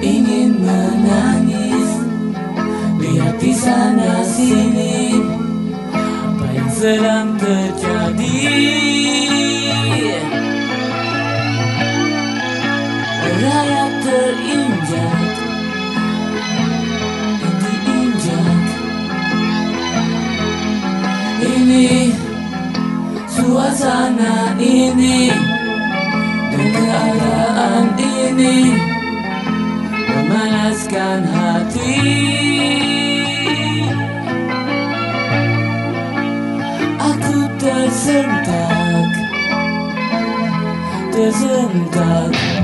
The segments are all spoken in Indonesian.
ingin menangis Di hati sana sini. Apa yang sedang terjadi? ini memanaskan hati. Aku tersentak Tersentak.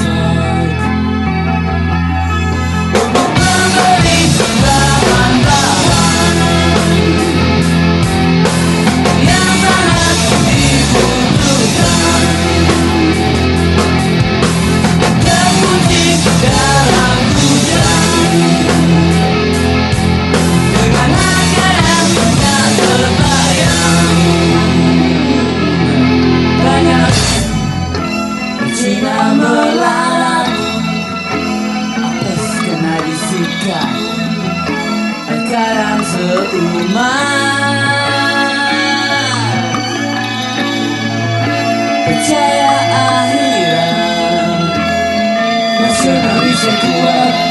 就能遇见了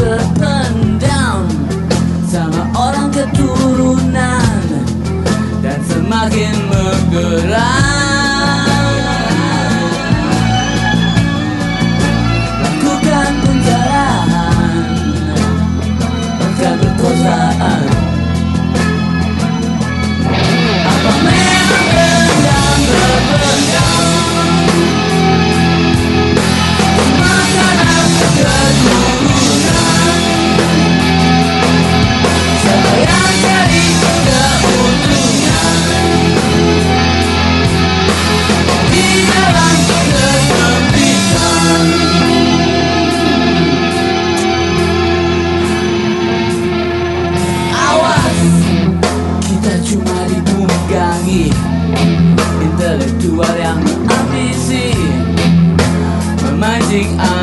tertendam sama orang keturunan dan semakin menggelar. 心安。